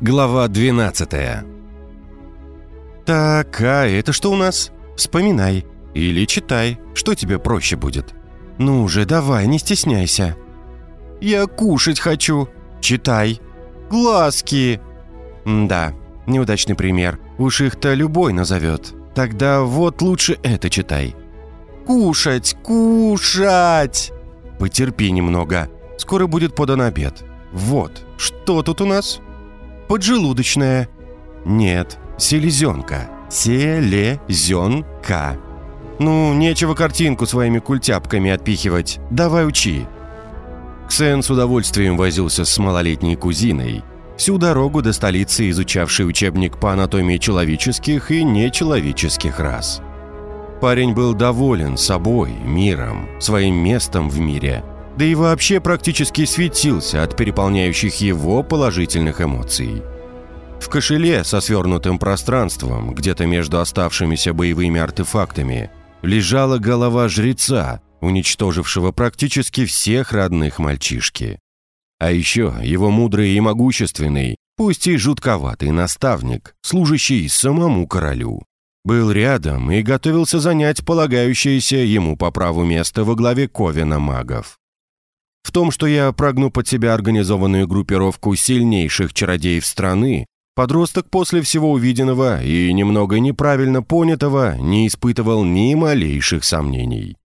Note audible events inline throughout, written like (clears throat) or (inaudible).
Глава 12 «Так, а это что у нас? Вспоминай. Или читай, что тебе проще будет. Ну уже, давай, не стесняйся». «Я кушать хочу. Читай. Глазки». «Да, неудачный пример. Уж их-то любой назовет. Тогда вот лучше это читай». «Кушать, кушать!» «Потерпи немного. Скоро будет подан обед. Вот, что тут у нас?» «Поджелудочная». «Нет, селезенка. Селезенка». «Ну, нечего картинку своими культяпками отпихивать. Давай учи». Ксен с удовольствием возился с малолетней кузиной, всю дорогу до столицы изучавший учебник по анатомии человеческих и нечеловеческих рас. Парень был доволен собой, миром, своим местом в мире, да и вообще практически светился от переполняющих его положительных эмоций. В кошеле со свернутым пространством, где-то между оставшимися боевыми артефактами, лежала голова жреца, уничтожившего практически всех родных мальчишки. А еще его мудрый и могущественный, пусть и жутковатый наставник, служащий самому королю, был рядом и готовился занять полагающееся ему по праву место во главе Ковена магов. В том, что я прогну под себя организованную группировку сильнейших чародеев страны, подросток после всего увиденного и немного неправильно понятого не испытывал ни малейших сомнений.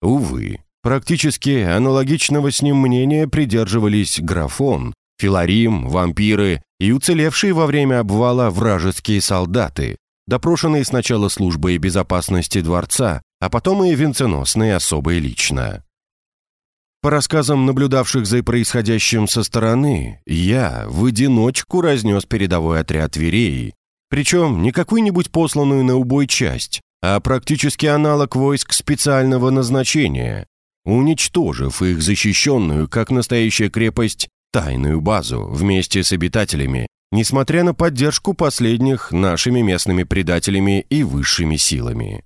Увы, практически аналогичного с ним мнения придерживались графон, филарим, вампиры и уцелевшие во время обвала вражеские солдаты, допрошенные сначала службой безопасности дворца, а потом и венценосные особые лично. По рассказам наблюдавших за происходящим со стороны, я в одиночку разнес передовой отряд Вереи, причем не какую-нибудь посланную на убой часть, а практически аналог войск специального назначения, уничтожив их защищенную, как настоящая крепость, тайную базу вместе с обитателями, несмотря на поддержку последних нашими местными предателями и высшими силами.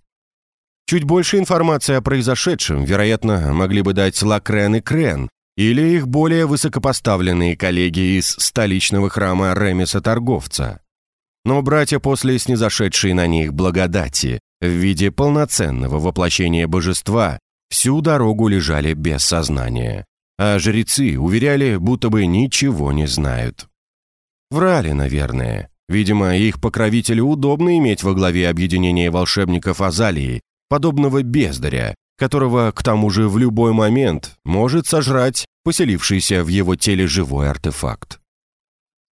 Чуть больше информации о произошедшем, вероятно, могли бы дать Лакрен и Крен, или их более высокопоставленные коллеги из столичного храма Ремеса-торговца. Но братья после снизошедшей на них благодати в виде полноценного воплощения божества всю дорогу лежали без сознания, а жрецы уверяли, будто бы ничего не знают. Врали, наверное. Видимо, их покровителю удобно иметь во главе объединения волшебников Азалии, подобного бездаря, которого, к тому же, в любой момент может сожрать поселившийся в его теле живой артефакт.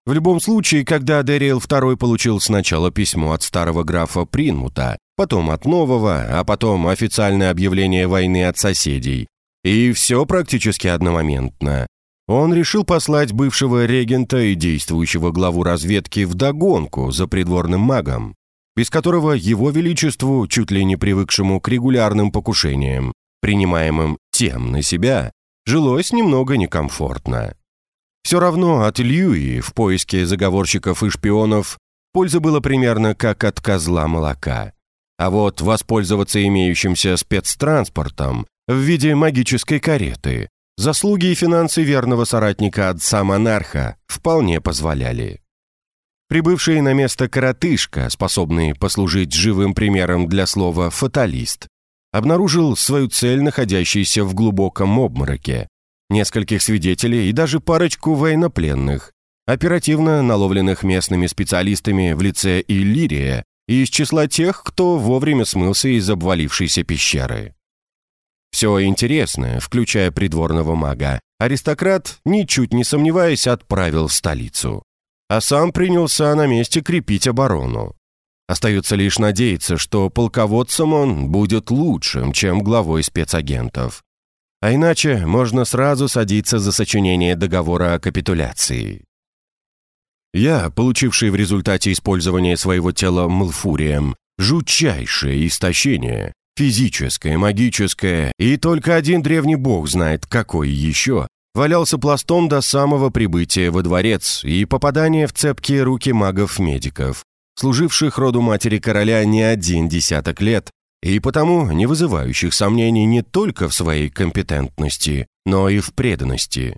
В любом случае, когда Дэриэл II получил сначала письмо от старого графа Принмута, потом от нового, а потом официальное объявление войны от соседей, и все практически одномоментно, он решил послать бывшего регента и действующего главу разведки в догонку за придворным магом, без которого его величеству, чуть ли не привыкшему к регулярным покушениям, принимаемым тем на себя, жилось немного некомфортно. Все равно от Льюи в поиске заговорщиков и шпионов польза была примерно как от козла молока. А вот воспользоваться имеющимся спецтранспортом в виде магической кареты заслуги и финансы верного соратника отца-монарха вполне позволяли. Прибывший на место коротышка, способный послужить живым примером для слова «фаталист», обнаружил свою цель, находящейся в глубоком обмороке, нескольких свидетелей и даже парочку военнопленных, оперативно наловленных местными специалистами в лице Иллирия и из числа тех, кто вовремя смылся из обвалившейся пещеры. Все интересное, включая придворного мага, аристократ, ничуть не сомневаясь, отправил в столицу. А сам принялся на месте крепить оборону. Остается лишь надеяться, что полководцем он будет лучшим, чем главой спецагентов. А иначе можно сразу садиться за сочинение договора о капитуляции. Я, получивший в результате использования своего тела Малфурием жутчайшее истощение, физическое, магическое, и только один древний бог знает, какой еще, валялся пластом до самого прибытия во дворец и попадания в цепкие руки магов-медиков, служивших роду матери короля не один десяток лет и потому не вызывающих сомнений не только в своей компетентности, но и в преданности.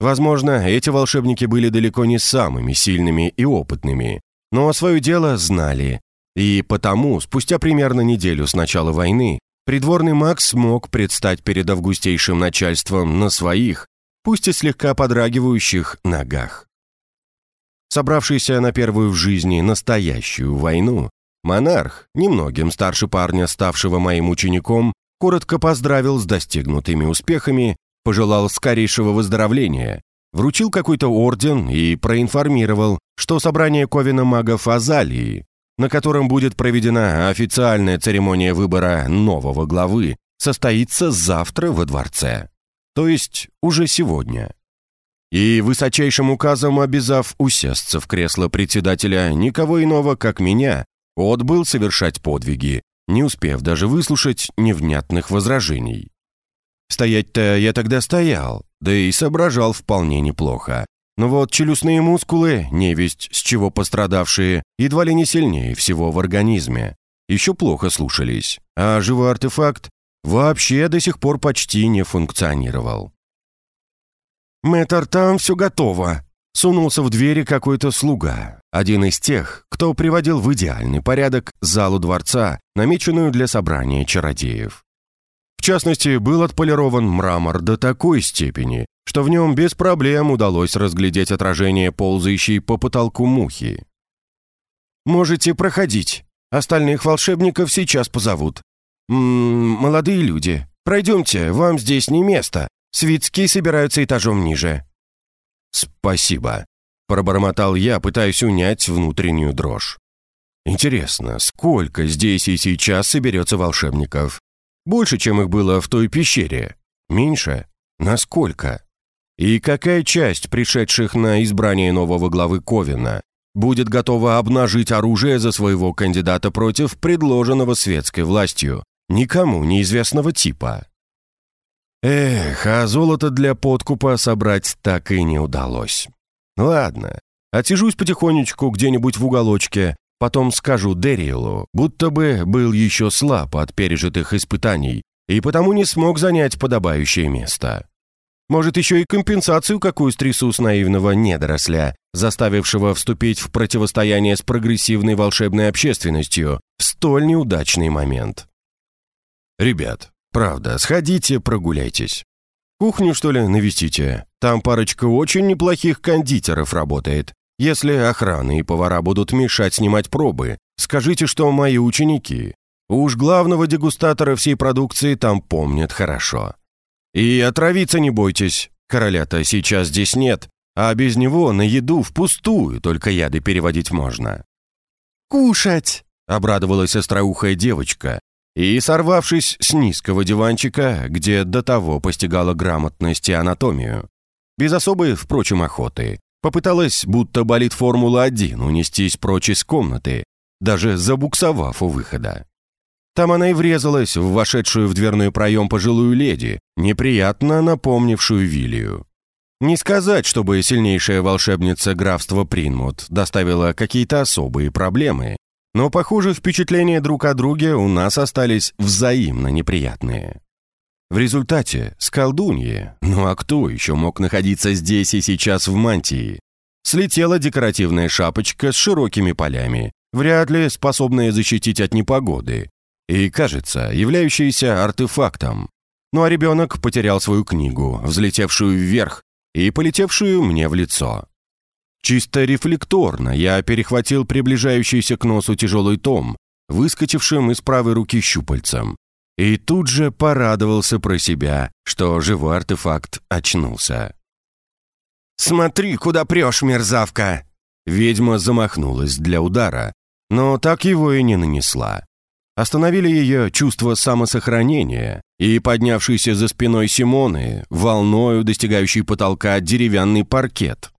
Возможно, эти волшебники были далеко не самыми сильными и опытными, но свое дело знали. И потому, спустя примерно неделю с начала войны, придворный маг смог предстать перед августейшим начальством на своих, пусть и слегка подрагивающих, ногах. Собравшийся на первую в жизни настоящую войну, монарх, немногим старше парня, ставшего моим учеником, коротко поздравил с достигнутыми успехами пожелал скорейшего выздоровления, вручил какой-то орден и проинформировал, что собрание Ковина магов Азалии, на котором будет проведена официальная церемония выбора нового главы, состоится завтра во дворце. То есть уже сегодня. И высочайшим указом обязав усесться в кресло председателя никого иного, как меня, отбыл совершать подвиги, не успев даже выслушать невнятных возражений. Стоять-то я тогда стоял, да и соображал вполне неплохо. Но вот челюстные мускулы, невесть с чего пострадавшие, едва ли не сильнее всего в организме, еще плохо слушались, а живой артефакт вообще до сих пор почти не функционировал. «Мэтр, там все готово», — сунулся в двери какой-то слуга, один из тех, кто приводил в идеальный порядок залу дворца, намеченную для собрания чародеев. В частности, был отполирован мрамор до такой степени, что в нем без проблем удалось разглядеть отражение ползающей по потолку мухи. «Можете проходить. Остальных волшебников сейчас позовут. М молодые люди, пройдемте, вам здесь не место. Свитские собираются этажом ниже». «Спасибо», — пробормотал я, пытаясь унять внутреннюю дрожь. «Интересно, сколько здесь и сейчас соберется волшебников? Больше, чем их было в той пещере? Меньше? Насколько? И какая часть пришедших на избрание нового главы Ковина будет готова обнажить оружие за своего кандидата против предложенного светской властью, никому неизвестного типа? Эх, а золото для подкупа собрать так и не удалось. Ладно, отсижусь потихонечку где-нибудь в уголочке, Потом скажу Дэриэлу, будто бы был еще слаб от пережитых испытаний и потому не смог занять подобающее место. Может, еще и компенсацию какую стрясу с наивного недоросля, заставившего вступить в противостояние с прогрессивной волшебной общественностью в столь неудачный момент. «Ребят, правда, сходите, прогуляйтесь. Кухню, что ли, навестите? Там парочка очень неплохих кондитеров работает. Если охрана и повара будут мешать снимать пробы, скажите, что мои ученики. Уж главного дегустатора всей продукции там помнят хорошо. И отравиться не бойтесь, короля-то сейчас здесь нет, а без него на еду впустую только яды переводить можно». «Кушать!» — обрадовалась остроухая девочка, и, сорвавшись с низкого диванчика, где до того постигала грамотность и анатомию, без особой, впрочем, охоты, Попыталась, будто болит Формула-1, унестись прочь из комнаты, даже забуксовав у выхода. Там она и врезалась в вошедшую в дверной проем пожилую леди, неприятно напомнившую Вилию. Не сказать, чтобы сильнейшая волшебница графства Принмут доставила какие-то особые проблемы, но, похоже, впечатления друг о друге у нас остались взаимно неприятные. В результате с колдуньи, ну а кто еще мог находиться здесь и сейчас в мантии, слетела декоративная шапочка с широкими полями, вряд ли способная защитить от непогоды, и, кажется, являющаяся артефактом. Ну а ребенок потерял свою книгу, взлетевшую вверх и полетевшую мне в лицо. Чисто рефлекторно я перехватил приближающийся к носу тяжелый том, выскочившим из правой руки щупальцем, и тут же порадовался про себя, что живой артефакт очнулся. «Смотри, куда прешь, мерзавка!» Ведьма замахнулась для удара, но так его и не нанесла. Остановили ее чувство самосохранения и поднявшийся за спиной Симоны, волною достигающий потолка деревянный паркет.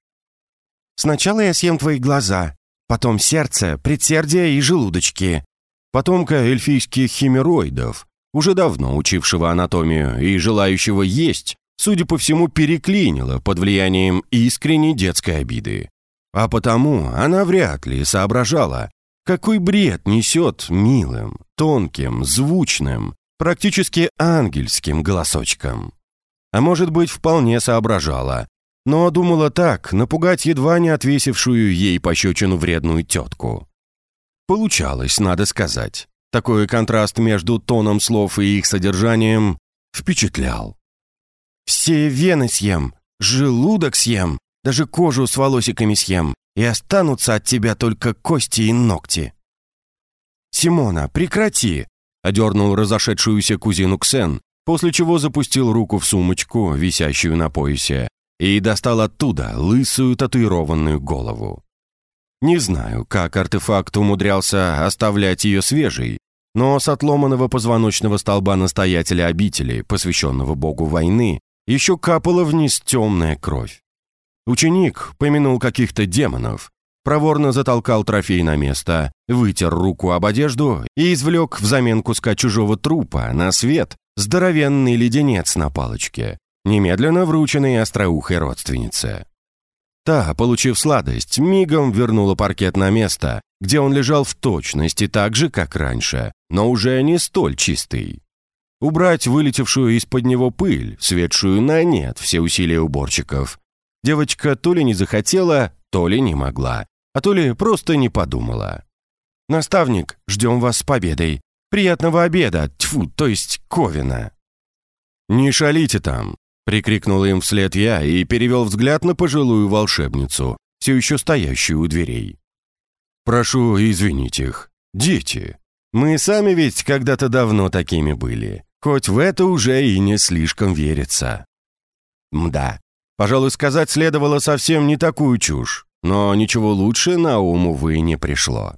«Сначала я съем твои глаза, потом сердце, предсердие и желудочки». Потомка эльфийских химероидов, уже давно учившего анатомию и желающего есть, судя по всему, переклинило под влиянием искренней детской обиды. А потому она вряд ли соображала, какой бред несет милым, тонким, звучным, практически ангельским голосочком. А может быть, вполне соображала, но думала так, напугать едва не отвесившую ей пощечину вредную тетку. Получалось, надо сказать. Такой контраст между тоном слов и их содержанием впечатлял. «Все вены съем, желудок съем, даже кожу с волосиками съем, и останутся от тебя только кости и ногти». «Симона, прекрати!» — одернул разошедшуюся кузину Ксен, после чего запустил руку в сумочку, висящую на поясе, и достал оттуда лысую татуированную голову. Не знаю, как артефакт умудрялся оставлять ее свежей, но с отломанного позвоночного столба настоятеля обители, посвященного богу войны, еще капала вниз темная кровь. Ученик помянул каких-то демонов, проворно затолкал трофей на место, вытер руку об одежду и извлек взамен куска чужого трупа на свет здоровенный леденец на палочке, немедленно врученный остроухой родственнице. Та, получив сладость, мигом вернула паркет на место, где он лежал в точности так же, как раньше, но уже не столь чистый. Убрать вылетевшую из-под него пыль, светшую на нет все усилия уборщиков. Девочка то ли не захотела, то ли не могла, а то ли просто не подумала. «Наставник, ждем вас с победой. Приятного обеда, тьфу, то есть Ковина». «Не шалите там», — прикрикнул им вслед я и перевел взгляд на пожилую волшебницу, все еще стоящую у дверей. «Прошу извинить их. Дети. Мы сами ведь когда-то давно такими были, хоть в это уже и не слишком верится». Мда. Пожалуй, сказать следовало совсем не такую чушь, но ничего лучше на ум, увы, не пришло.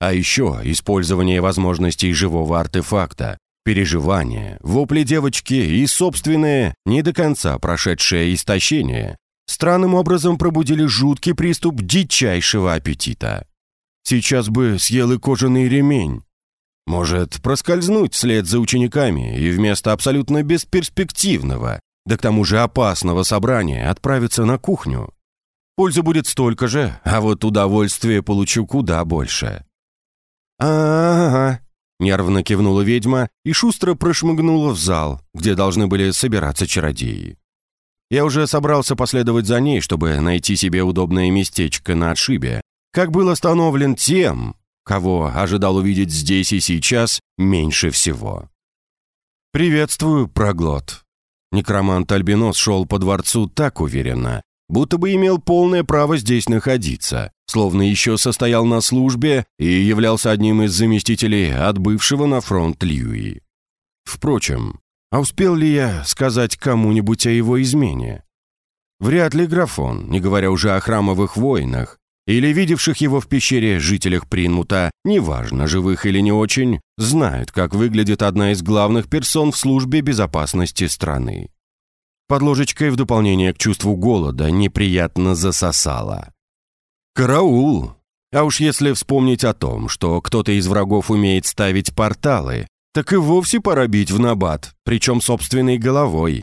А еще использование возможностей живого артефакта, переживания, вопли девочки и собственное, не до конца прошедшее истощение, странным образом пробудили жуткий приступ дичайшего аппетита. Сейчас бы съел и кожаный ремень. Может, проскользнуть вслед за учениками и вместо абсолютно бесперспективного, да к тому же опасного собрания отправиться на кухню. Пользы будет столько же, а вот удовольствие получу куда больше. «Ага», — нервно кивнула ведьма и шустро прошмыгнула в зал, где должны были собираться чародеи. Я уже собрался последовать за ней, чтобы найти себе удобное местечко на отшибе, как был остановлен тем, кого ожидал увидеть здесь и сейчас меньше всего. «Приветствую, проглот». Некромант Альбинос шел по дворцу так уверенно, будто бы имел полное право здесь находиться, словно еще состоял на службе и являлся одним из заместителей отбывшего на фронт Льюи. Впрочем, а успел ли я сказать кому-нибудь о его измене? Вряд ли графон, не говоря уже о храмовых воинах, или видевших его в пещере жителях Принмута, неважно, живых или не очень, знают, как выглядит одна из главных персон в службе безопасности страны под ложечкой в дополнение к чувству голода неприятно засосало. «Караул!» А уж если вспомнить о том, что кто-то из врагов умеет ставить порталы, так и вовсе пора бить в набат, причем собственной головой.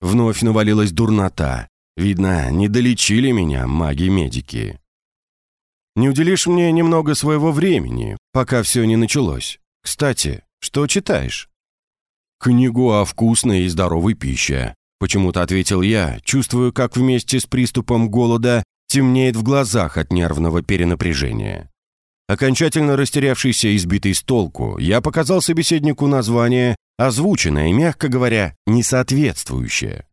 Вновь навалилась дурнота. Видно, не долечили меня маги-медики. Не уделишь мне немного своего времени, пока все не началось. Кстати, что читаешь? Книгу о вкусной и здоровой пище. Почему-то ответил я, чувствую, как вместе с приступом голода темнеет в глазах от нервного перенапряжения. Окончательно растерявшийся и сбитый с толку, я показал собеседнику название, озвученное, мягко говоря, несоответствующее.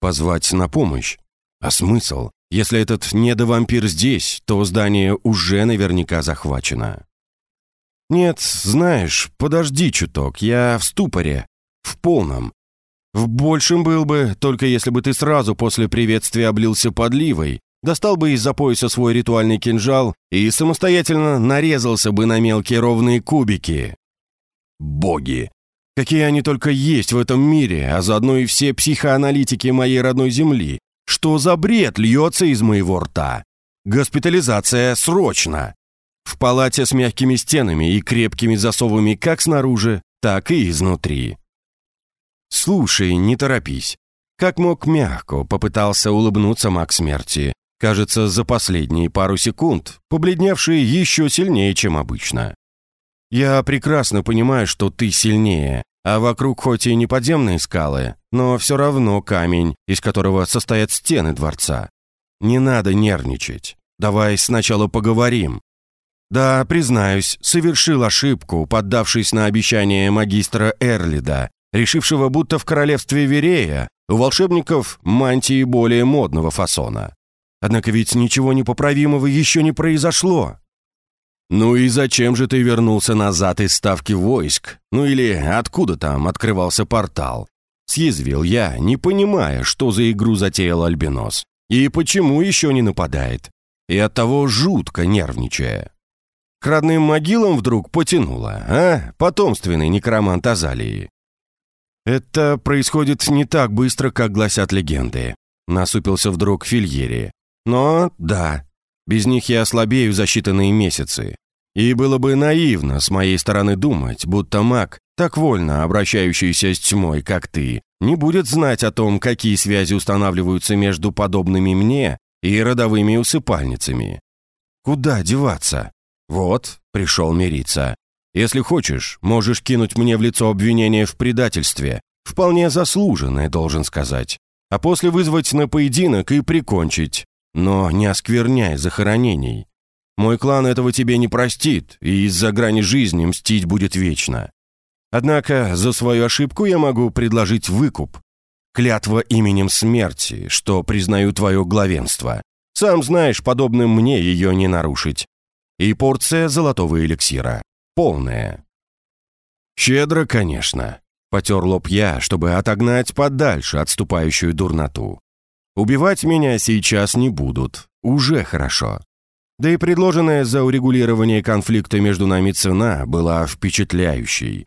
Позвать на помощь? А смысл? Если этот недовампир здесь, то здание уже наверняка захвачено. Нет, знаешь, подожди чуток, я в ступоре. В полном. В большем был бы, только если бы ты сразу после приветствия облился подливой, достал бы из-за пояса свой ритуальный кинжал и самостоятельно нарезался бы на мелкие ровные кубики. Боги! Какие они только есть в этом мире, а заодно и все психоаналитики моей родной земли. Что за бред льется из моего рта? Госпитализация срочно! В палате с мягкими стенами и крепкими засовами как снаружи, так и изнутри. «Слушай, не торопись». Как мог мягко попытался улыбнуться маг смерти, кажется, за последние пару секунд, побледневший еще сильнее, чем обычно. «Я прекрасно понимаю, что ты сильнее, А вокруг хоть и не подземные скалы, но все равно камень, из которого состоят стены дворца. Не надо нервничать. Давай сначала поговорим. Да, признаюсь, совершил ошибку, поддавшись на обещание магистра Эрлида, решившего, будто в королевстве Верея у волшебников мантии более модного фасона. Однако ведь ничего непоправимого еще не произошло. «Ну и зачем же ты вернулся назад из ставки войск? Ну или откуда там открывался портал?» Съязвил я, не понимая, что за игру затеял Альбинос. И почему еще не нападает. И оттого жутко нервничая. К родным могилам вдруг потянуло, а? Потомственный некромант Азалии. «Это происходит не так быстро, как гласят легенды», — насупился вдруг Фильери. «Но да, без них я ослабею за считанные месяцы. И было бы наивно с моей стороны думать, будто маг, так вольно обращающийся с тьмой, как ты, не будет знать о том, какие связи устанавливаются между подобными мне и родовыми усыпальницами. Куда деваться? Вот, пришел мириться. Если хочешь, можешь кинуть мне в лицо обвинение в предательстве. Вполне заслуженное, должен сказать. А после вызвать на поединок и прикончить. Но не оскверняй захоронений. Мой клан этого тебе не простит, и из-за грани жизни мстить будет вечно. Однако за свою ошибку я могу предложить выкуп. Клятва именем смерти, что признаю твое главенство. Сам знаешь, подобным мне ее не нарушить. И порция золотого эликсира. Полная. Щедро, конечно. Потер лоб я, чтобы отогнать подальше отступающую дурноту. Убивать меня сейчас не будут. Уже хорошо. Да и предложенная за урегулирование конфликта между нами цена была впечатляющей.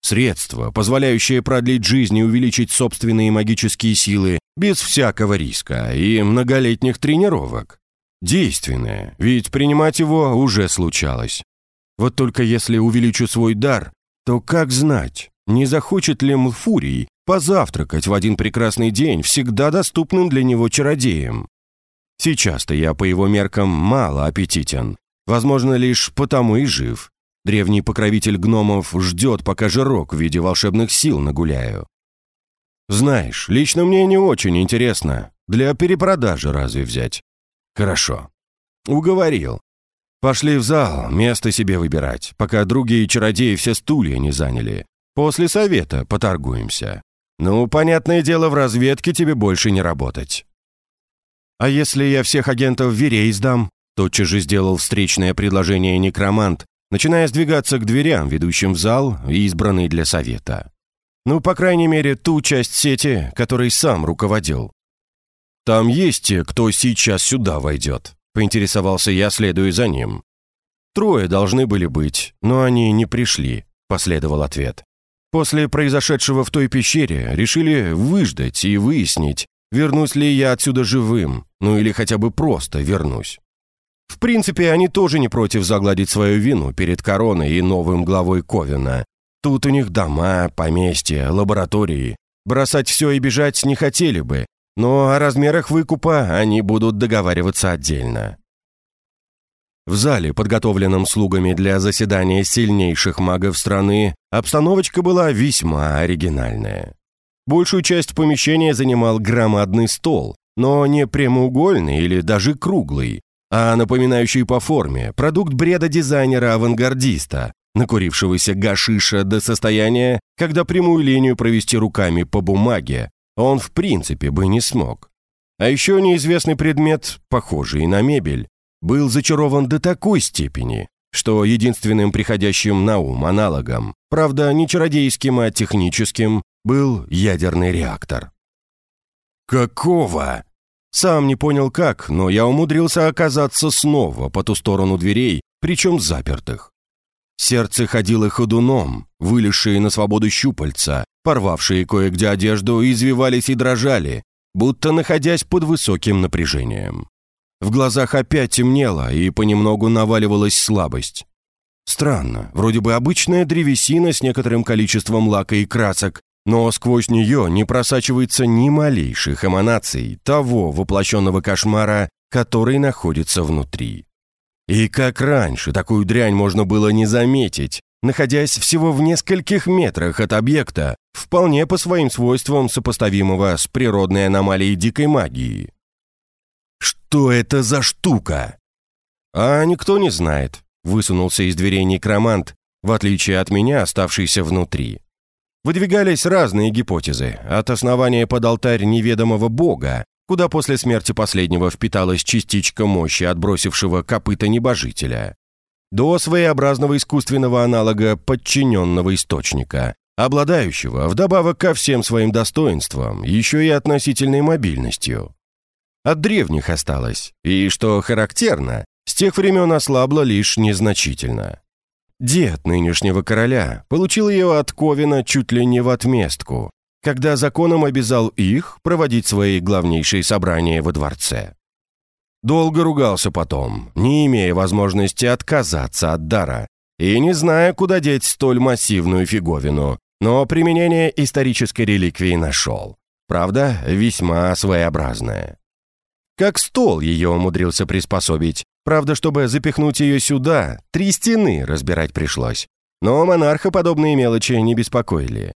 Средство, позволяющее продлить жизнь и увеличить собственные магические силы без всякого риска и многолетних тренировок. Действенное, ведь принимать его уже случалось. Вот только если увеличу свой дар, то как знать, не захочет ли Млфурий позавтракать в один прекрасный день всегда доступным для него чародеем. Сейчас-то я по его меркам мало аппетитен. Возможно, лишь потому и жив. Древний покровитель гномов ждет, пока жирок в виде волшебных сил нагуляю. Знаешь, лично мне не очень интересно. Для перепродажи разве взять? Хорошо. Уговорил. Пошли в зал, место себе выбирать, пока другие чародеи все стулья не заняли. После совета поторгуемся. «Ну, понятное дело, в разведке тебе больше не работать». «А если я всех агентов Верей сдам?» Тотчас же сделал встречное предложение некромант, начиная сдвигаться к дверям, ведущим в зал, избранный для совета. Ну, по крайней мере, ту часть сети, которой сам руководил. «Там есть те, кто сейчас сюда войдет», — поинтересовался я, следуя за ним. «Трое должны были быть, но они не пришли», — последовал ответ. После произошедшего в той пещере решили выждать и выяснить, вернусь ли я отсюда живым, ну или хотя бы просто вернусь. В принципе, они тоже не против загладить свою вину перед короной и новым главой Ковина. Тут у них дома, поместья, лаборатории. Бросать все и бежать не хотели бы, но о размерах выкупа они будут договариваться отдельно. В зале, подготовленном слугами для заседания сильнейших магов страны, обстановочка была весьма оригинальная. Большую часть помещения занимал громадный стол, но не прямоугольный или даже круглый, а напоминающий по форме продукт бреда дизайнера-авангардиста, накурившегося гашиша до состояния, когда прямую линию провести руками по бумаге он в принципе бы не смог. А еще неизвестный предмет, похожий на мебель, был зачарован до такой степени, что единственным приходящим на ум аналогом, правда не чародейским, а техническим, был ядерный реактор. «Какого?» Сам не понял как, но я умудрился оказаться снова по ту сторону дверей, причем запертых. Сердце ходило ходуном, вылезшие на свободу щупальца, порвавшие кое-где одежду, извивались и дрожали, будто находясь под высоким напряжением. В глазах опять темнело, и понемногу наваливалась слабость. Странно, вроде бы обычная древесина с некоторым количеством лака и красок, но сквозь нее не просачивается ни малейших эманаций того воплощенного кошмара, который находится внутри. И как раньше такую дрянь можно было не заметить, находясь всего в нескольких метрах от объекта, вполне по своим свойствам сопоставимого с природной аномалией дикой магии. «Что это за штука?» «А никто не знает», — высунулся из дверей некромант, в отличие от меня, оставшийся внутри. Выдвигались разные гипотезы, от основания под алтарь неведомого бога, куда после смерти последнего впиталась частичка мощи отбросившего копыта небожителя, до своеобразного искусственного аналога подчиненного источника, обладающего, вдобавок ко всем своим достоинствам, еще и относительной мобильностью. От древних осталось, и, что характерно, с тех времен ослабло лишь незначительно. Дед нынешнего короля получил ее от Ковина чуть ли не в отместку, когда законом обязал их проводить свои главнейшие собрания во дворце. Долго ругался потом, не имея возможности отказаться от дара, и не зная, куда деть столь массивную фиговину, но применение исторической реликвии нашел. Правда, весьма своеобразное. Как стол ее умудрился приспособить, Правда, чтобы запихнуть ее сюда, три стены разбирать пришлось. Но монарха подобные мелочи не беспокоили.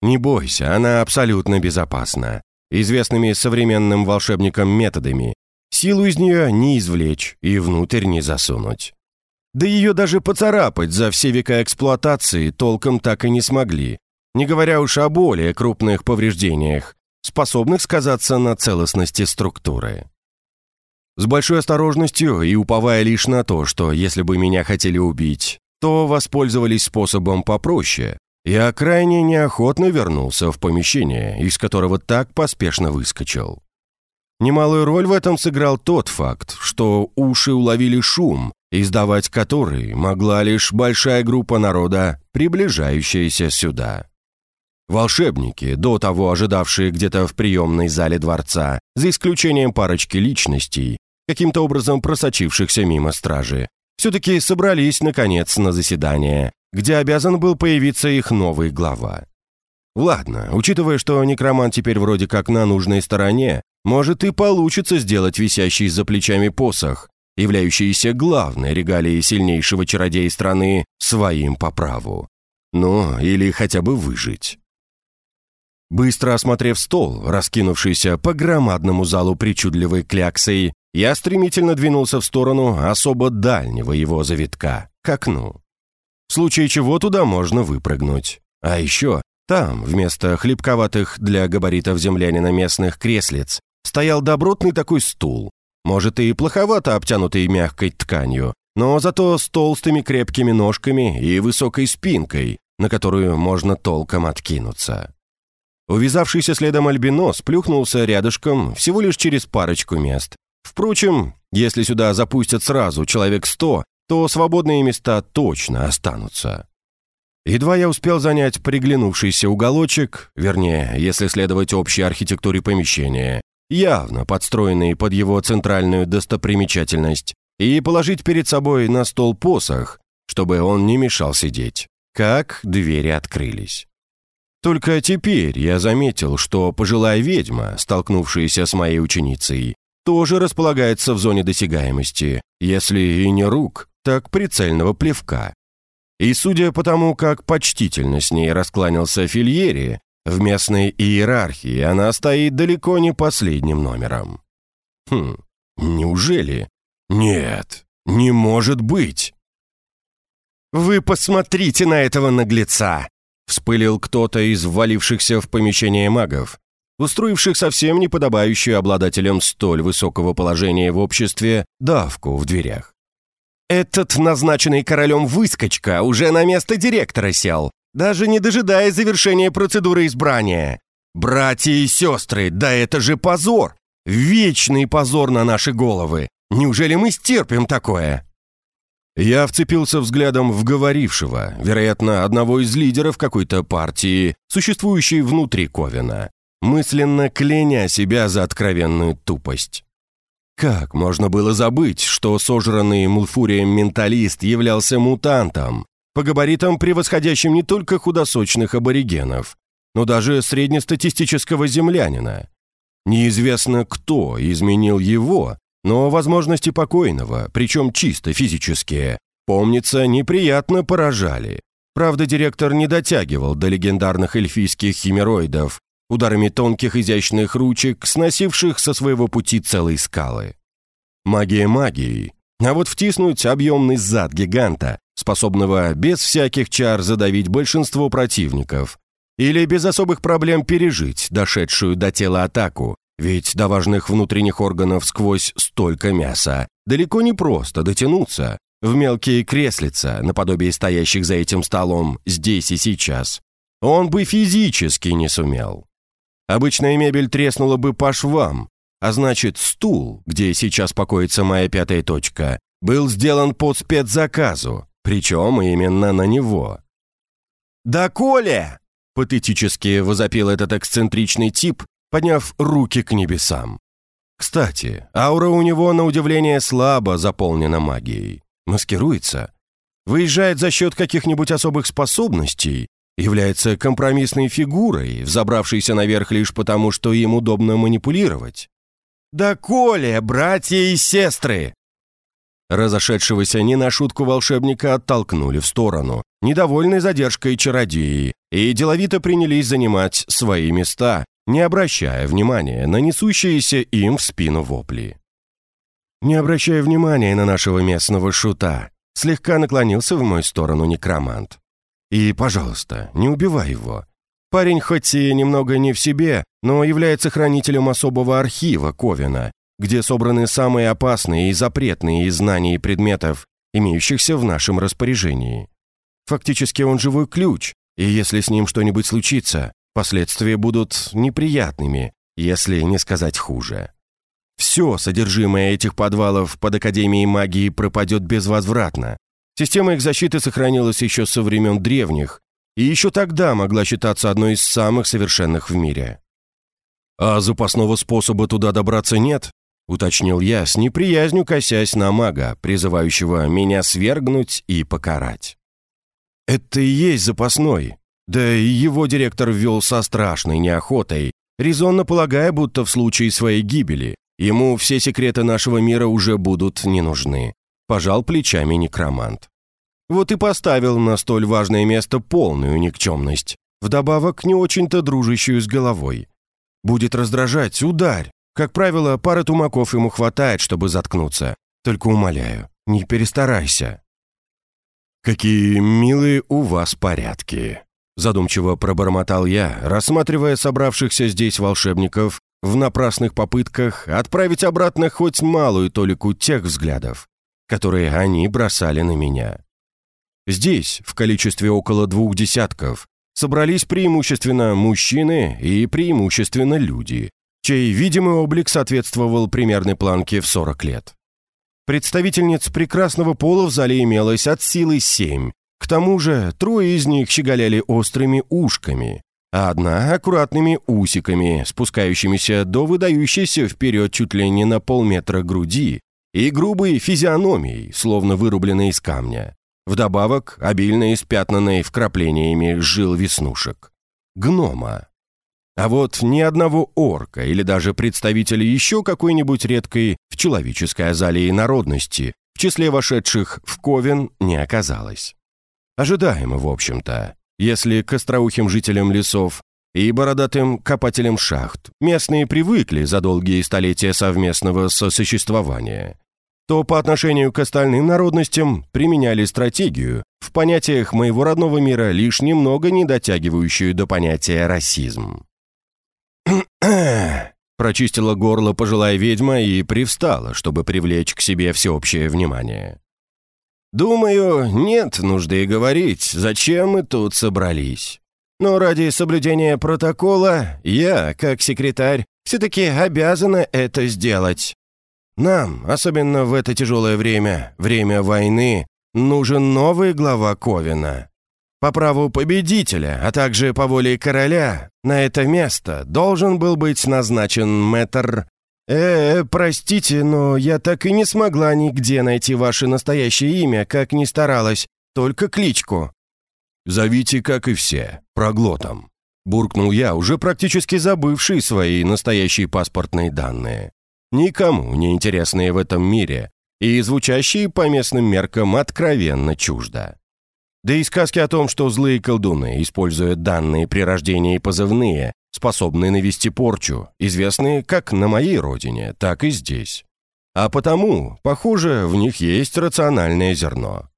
Не бойся, она абсолютно безопасна. Известными современным волшебникам методами. Силу из нее не извлечь и внутрь не засунуть. Да ее даже поцарапать за все века эксплуатации толком так и не смогли, не говоря уж о более крупных повреждениях, способных сказаться на целостности структуры. С большой осторожностью и уповая лишь на то, что если бы меня хотели убить, то воспользовались способом попроще, я крайне неохотно вернулся в помещение, из которого так поспешно выскочил. Немалую роль в этом сыграл тот факт, что уши уловили шум, издавать который могла лишь большая группа народа, приближающаяся сюда. Волшебники, до того ожидавшие где-то в приемной зале дворца, за исключением парочки личностей, каким-то образом просочившихся мимо стражи, все-таки собрались, наконец, на заседание, где обязан был появиться их новый глава. Ладно, учитывая, что некромант теперь вроде как на нужной стороне, может и получится сделать висящий за плечами посох, являющийся главной регалией сильнейшего чародея страны, своим по праву. Ну, или хотя бы выжить. Быстро осмотрев стол, раскинувшийся по громадному залу причудливой кляксой, я стремительно двинулся в сторону особо дальнего его завитка, к окну. В случае чего туда можно выпрыгнуть. А еще там, вместо хлебковатых для габаритов землянина местных креслиц, стоял добротный такой стул, может и плоховато обтянутый мягкой тканью, но зато с толстыми крепкими ножками и высокой спинкой, на которую можно толком откинуться. Увязавшийся следом альбинос плюхнулся рядышком всего лишь через парочку мест, Впрочем, если сюда запустят сразу человек сто, то свободные места точно останутся. Едва я успел занять приглянувшийся уголочек, вернее, если следовать общей архитектуре помещения, явно подстроенный под его центральную достопримечательность, и положить перед собой на стол посох, чтобы он не мешал сидеть, как двери открылись. Только теперь я заметил, что пожилая ведьма, столкнувшаяся с моей ученицей, тоже располагается в зоне досягаемости, если и не рук, так прицельного плевка. И судя по тому, как почтительно с ней раскланялся Фильери, в местной иерархии она стоит далеко не последним номером. Хм, неужели? Нет, не может быть. «Вы посмотрите на этого наглеца!» Вспылил кто-то из ввалившихся в помещение магов, устроивших совсем неподобающую обладателям столь высокого положения в обществе давку в дверях. «Этот назначенный королем выскочка уже на место директора сел, даже не дожидая завершения процедуры избрания. Братья и сестры, да это же позор! Вечный позор на наши головы! Неужели мы стерпим такое?» Я вцепился взглядом в говорившего, вероятно, одного из лидеров какой-то партии, существующей внутри Ковина мысленно кляня себя за откровенную тупость. Как можно было забыть, что сожранный Мулфурием менталист являлся мутантом, по габаритам превосходящим не только худосочных аборигенов, но даже среднестатистического землянина? Неизвестно, кто изменил его, но возможности покойного, причем чисто физические, помнится, неприятно поражали. Правда, директор не дотягивал до легендарных эльфийских химероидов, ударами тонких изящных ручек, сносивших со своего пути целые скалы. Магия магией, а вот втиснуть объемный зад гиганта, способного без всяких чар задавить большинство противников, или без особых проблем пережить дошедшую до тела атаку, ведь до важных внутренних органов сквозь столько мяса далеко не просто дотянуться, в мелкие креслица, наподобие стоящих за этим столом здесь и сейчас, он бы физически не сумел. Обычная мебель треснула бы по швам, а значит, стул, где сейчас покоится моя пятая точка, был сделан под спецзаказу, причем именно на него. «Да, Коля!» — патетически возопил этот эксцентричный тип, подняв руки к небесам. Кстати, аура у него, на удивление, слабо заполнена магией. Маскируется. Выезжает за счет каких-нибудь особых способностей, является компромиссной фигурой, взобравшейся наверх лишь потому, что им удобно манипулировать. «Да Коля, братья и сестры!» Разошедшегося не на шутку волшебника оттолкнули в сторону, недовольной задержкой чародеи, и деловито принялись занимать свои места, не обращая внимания на несущиеся им в спину вопли. Не обращая внимания на нашего местного шута, слегка наклонился в мою сторону некромант. И, пожалуйста, не убивай его. Парень хоть и немного не в себе, но является хранителем особого архива Ковина, где собраны самые опасные и запретные из знаний и предметов, имеющихся в нашем распоряжении. Фактически он живой ключ, и если с ним что-нибудь случится, последствия будут неприятными, если не сказать хуже. Все содержимое этих подвалов под Академией магии пропадет безвозвратно. Система их защиты сохранилась еще со времен древних, и еще тогда могла считаться одной из самых совершенных в мире. «А запасного способа туда добраться нет?» — уточнил я, с неприязнью косясь на мага, призывающего меня свергнуть и покарать. «Это и есть запасной. Да и его директор ввел со страшной неохотой, резонно полагая, будто в случае своей гибели ему все секреты нашего мира уже будут не нужны», — пожал плечами некромант. Вот и поставил на столь важное место полную никчемность, вдобавок не очень-то дружащую с головой. Будет раздражать, ударь, как правило, пары тумаков ему хватает, чтобы заткнуться. Только умоляю, не перестарайся». «Какие милые у вас порядки!» Задумчиво пробормотал я, рассматривая собравшихся здесь волшебников в напрасных попытках отправить обратно хоть малую толику тех взглядов, которые они бросали на меня. Здесь, в количестве около двух десятков, собрались преимущественно мужчины и преимущественно люди, чей видимый облик соответствовал примерной планке в 40 лет. Представительниц прекрасного пола в зале имелось от силы семь. К тому же трое из них щеголяли острыми ушками, а одна — аккуратными усиками, спускающимися до выдающейся вперед чуть ли не на полметра груди и грубой физиономией, словно вырубленной из камня. Вдобавок, обильно испятнанной вкраплениями жил веснушек. Гнома. А вот ни одного орка или даже представителя еще какой-нибудь редкой в человеческой азалии народности в числе вошедших в Ковен не оказалось. Ожидаемо, в общем-то, если к остроухим жителям лесов и бородатым копателям шахт местные привыкли за долгие столетия совместного сосуществования, то по отношению к остальным народностям применяли стратегию, в понятиях моего родного мира лишь немного не дотягивающую до понятия расизм. (clears throat) Прочистила горло пожилая ведьма и привстала, чтобы привлечь к себе всеобщее внимание. «Думаю, нет нужды говорить, зачем мы тут собрались. Но ради соблюдения протокола я, как секретарь, все-таки обязана это сделать. Нам, особенно в это тяжелое время, время войны, нужен новый глава Ковина. По праву победителя, а также по воле короля, на это место должен был быть назначен мэтр... Э, простите, но я так и не смогла нигде найти ваше настоящее имя, как ни старалась, только кличку. Зовите, как и все, проглотом. Буркнул я, уже практически забывший свои настоящие паспортные данные. Никому не интересные в этом мире и звучащие по местным меркам откровенно чуждо. Да и сказки о том, что злые колдуны используют данные при рождении позывные, способные навести порчу, известны как на моей родине, так и здесь. А потому, похоже, в них есть рациональное зерно.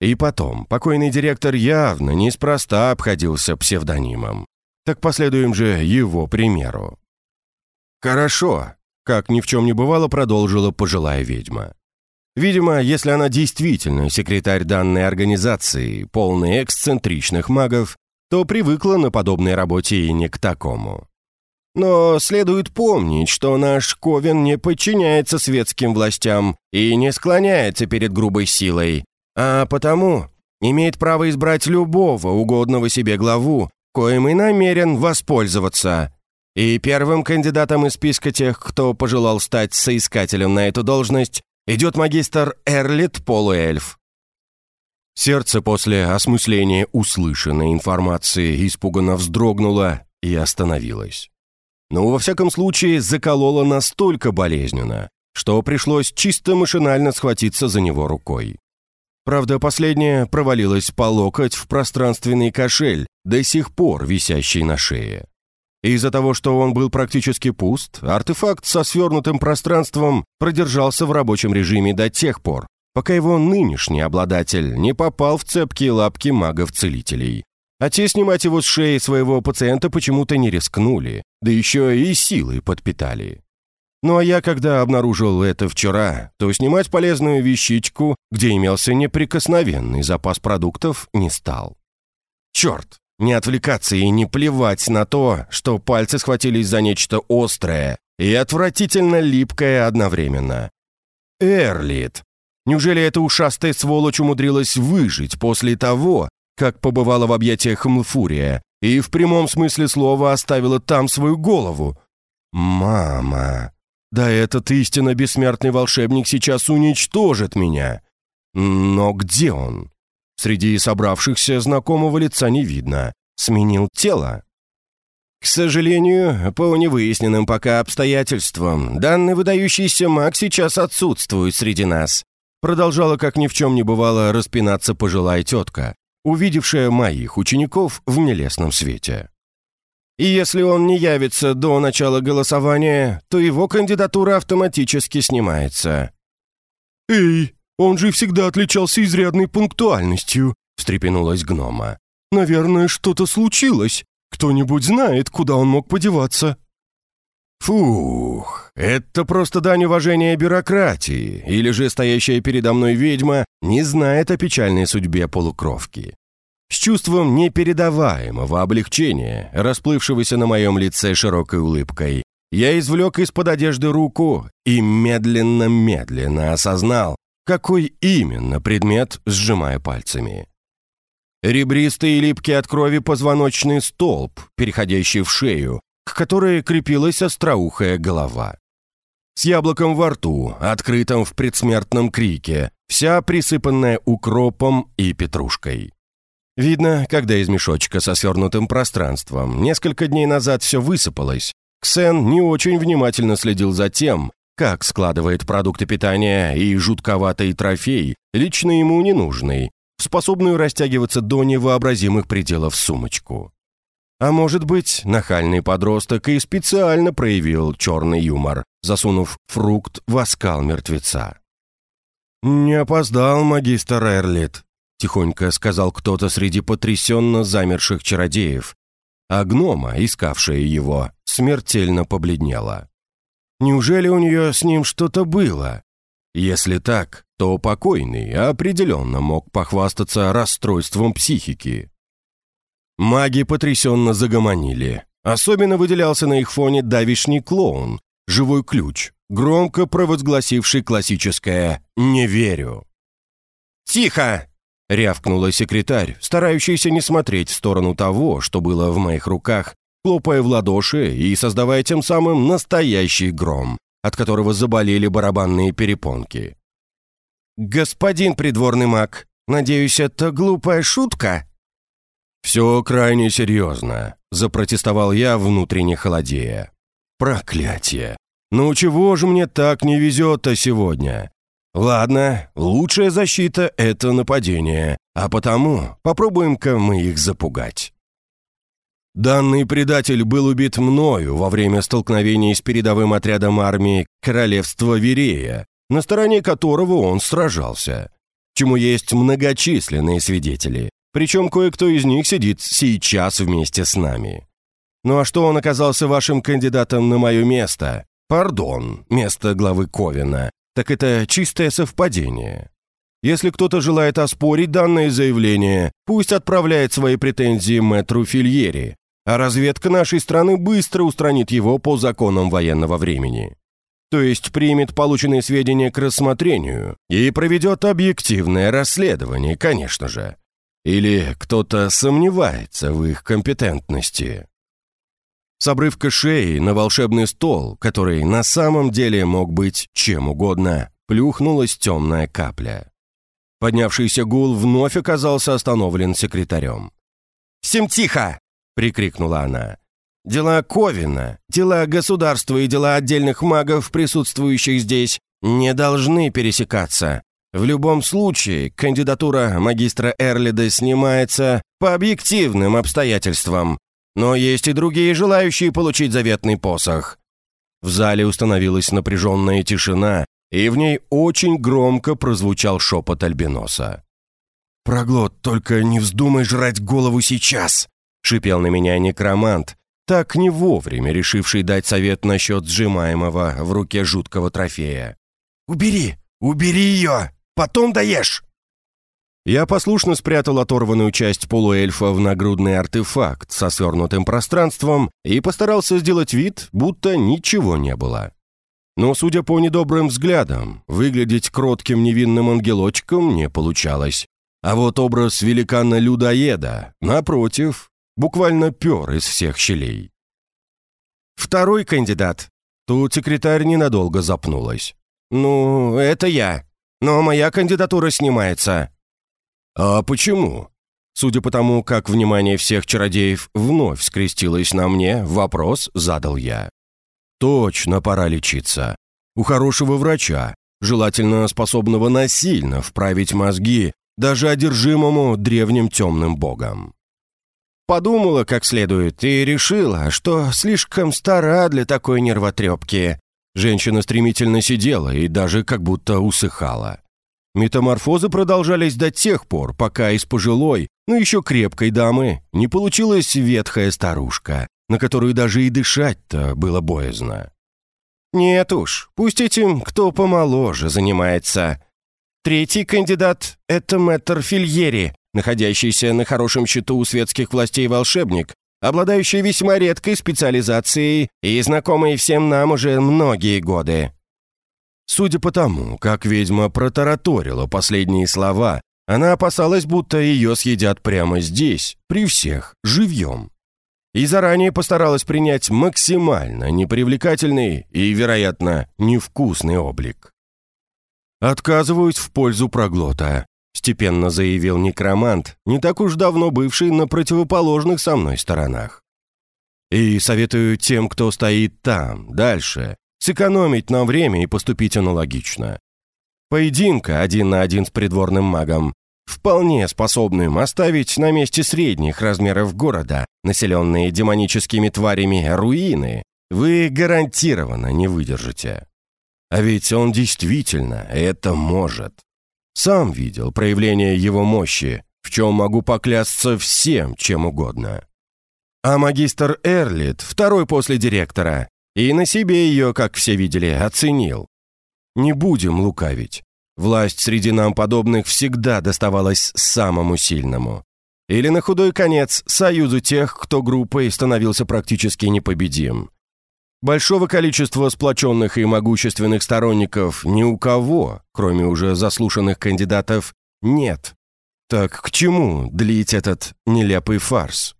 И потом, покойный директор явно неспроста обходился псевдонимом. Так последуем же его примеру. «Хорошо», — как ни в чем не бывало, продолжила пожилая ведьма. Видимо, если она действительно секретарь данной организации, полной эксцентричных магов, то привыкла на подобной работе и не к такому. Но следует помнить, что наш Ковен не подчиняется светским властям и не склоняется перед грубой силой, а потому имеет право избрать любого угодного себе главу, коим и намерен воспользоваться. И первым кандидатом из списка тех, кто пожелал стать соискателем на эту должность, идет магистр Эрлит Полуэльф. Сердце после осмысления услышанной информации испуганно вздрогнуло и остановилось. Но во всяком случае закололо настолько болезненно, что пришлось чисто машинально схватиться за него рукой. Правда, последняя провалилась по локоть в пространственный кошель, до сих пор висящий на шее. Из-за того, что он был практически пуст, артефакт со свернутым пространством продержался в рабочем режиме до тех пор, пока его нынешний обладатель не попал в цепкие лапки магов-целителей. А те снимать его с шеи своего пациента почему-то не рискнули, да еще и силой подпитали. Ну а я, когда обнаружил это вчера, то снимать полезную вещичку, где имелся неприкосновенный запас продуктов, не стал. Черт, не отвлекаться и не плевать на то, что пальцы схватились за нечто острое и отвратительно липкое одновременно. Эрлит. Неужели эта ушастая сволочь умудрилась выжить после того, как побывала в объятиях Млфурия и в прямом смысле слова оставила там свою голову? Мама. Да этот истинно бессмертный волшебник сейчас уничтожит меня. Но где он? Среди собравшихся знакомого лица не видно. Сменил тело. К сожалению, по невыясненным пока обстоятельствам, данный выдающийся маг сейчас отсутствует среди нас. Продолжала, как ни в чем не бывало, распинаться пожилая тетка, увидевшая моих учеников в нелестном свете. И если он не явится до начала голосования, то его кандидатура автоматически снимается. «Эй, он же всегда отличался изрядной пунктуальностью», — встрепенулась гнома. «Наверное, что-то случилось. Кто-нибудь знает, куда он мог подеваться?» «Фух, это просто дань уважения бюрократии, или же стоящая передо мной ведьма не знает о печальной судьбе полукровки. С чувством непередаваемого облегчения, расплывшегося на моем лице широкой улыбкой, я извлек из-под одежды руку и медленно-медленно осознал, какой именно предмет сжимая пальцами. Ребристый и липкий от крови позвоночный столб, переходящий в шею, к которой крепилась остроухая голова. С яблоком во рту, открытым в предсмертном крике, вся присыпанная укропом и петрушкой. Видно, когда из мешочка со свернутым пространством несколько дней назад все высыпалось, Ксен не очень внимательно следил за тем, как складывает продукты питания и жутковатый трофей, лично ему ненужный, способную растягиваться до невообразимых пределов сумочку. А может быть, нахальный подросток и специально проявил черный юмор, засунув фрукт в оскал мертвеца. «Не опоздал, магистр Эрлит», — тихонько сказал кто-то среди потрясенно замерших чародеев, а гнома, искавшая его, смертельно побледнела. Неужели у нее с ним что-то было? Если так, то покойный определенно мог похвастаться расстройством психики. Маги потрясенно загомонили. Особенно выделялся на их фоне давишний клоун, живой ключ, громко провозгласивший классическое «не верю». «Тихо!» — рявкнула секретарь, старающаяся не смотреть в сторону того, что было в моих руках, хлопая в ладоши и создавая тем самым настоящий гром, от которого заболели барабанные перепонки. «Господин придворный маг, надеюсь, это глупая шутка?» «Все крайне серьезно», — запротестовал я, внутренне холодея. «Проклятие! Ну чего же мне так не везет-то сегодня? Ладно, лучшая защита — это нападение, а потому попробуем-ка мы их запугать. Данный предатель был убит мною во время столкновений с передовым отрядом армии Королевства Верея, на стороне которого он сражался, чему есть многочисленные свидетели, причем кое-кто из них сидит сейчас вместе с нами. Ну а что он оказался вашим кандидатом на мое место? Пардон, место главы Ковина так это чистое совпадение. Если кто-то желает оспорить данное заявление, пусть отправляет свои претензии мэтру Фильери, а разведка нашей страны быстро устранит его по законам военного времени. То есть примет полученные сведения к рассмотрению и проведет объективное расследование, конечно же. Или кто-то сомневается в их компетентности. С обрывка шеи на волшебный стол, который на самом деле мог быть чем угодно, плюхнулась темная капля. Поднявшийся гул вновь оказался остановлен секретарем. «Всем тихо!» — прикрикнула она. «Дела Ковина, дела государства и дела отдельных магов, присутствующих здесь, не должны пересекаться. В любом случае, кандидатура магистра Эрлида снимается по объективным обстоятельствам, но есть и другие желающие получить заветный посох». В зале установилась напряженная тишина, и в ней очень громко прозвучал шепот Альбиноса. «Проглот, только не вздумай жрать голову сейчас!» — шипел на меня некромант, так не вовремя решивший дать совет насчет сжимаемого в руке жуткого трофея. «Убери! Убери ее! Потом доешь!» Я послушно спрятал оторванную часть полуэльфа в нагрудный артефакт со свернутым пространством и постарался сделать вид, будто ничего не было. Но, судя по недобрым взглядам, выглядеть кротким невинным ангелочком не получалось. А вот образ великана-людоеда, напротив, буквально пер из всех щелей. «Второй кандидат». Тут секретарь ненадолго запнулась. «Ну, это я. Но моя кандидатура снимается». «А почему?» Судя по тому, как внимание всех чародеев вновь скрестилось на мне, вопрос задал я. «Точно пора лечиться. У хорошего врача, желательно способного насильно вправить мозги даже одержимому древним темным богом». Подумала как следует и решила, что слишком стара для такой нервотрепки. Женщина стремительно сидела и даже как будто усыхала. Метаморфозы продолжались до тех пор, пока из пожилой, но еще крепкой дамы не получилась ветхая старушка, на которую даже и дышать-то было боязно. Нет уж, пусть этим кто помоложе занимается. Третий кандидат — это мэтр Фильери, находящийся на хорошем счету у светских властей волшебник, обладающий весьма редкой специализацией и знакомый всем нам уже многие годы. Судя по тому, как ведьма протараторила последние слова, она опасалась, будто ее съедят прямо здесь, при всех, живьем. И заранее постаралась принять максимально непривлекательный и, вероятно, невкусный облик. «Отказываюсь в пользу проглота», — степенно заявил некромант, не так уж давно бывший на противоположных со мной сторонах. «И советую тем, кто стоит там, дальше, сэкономить нам время и поступить аналогично. Поединка один на один с придворным магом, вполне способным оставить на месте средних размеров города, населенные демоническими тварями руины, вы гарантированно не выдержите. А ведь он действительно это может. Сам видел проявление его мощи, в чем могу поклясться всем, чем угодно. А магистр Эрлит, второй после директора, и на себе ее, как все видели, оценил. Не будем лукавить. Власть среди нам подобных всегда доставалась самому сильному. Или на худой конец союзу тех, кто группой становился практически непобедим. Большого количества сплоченных и могущественных сторонников ни у кого, кроме уже заслушанных кандидатов, нет. Так к чему длить этот нелепый фарс?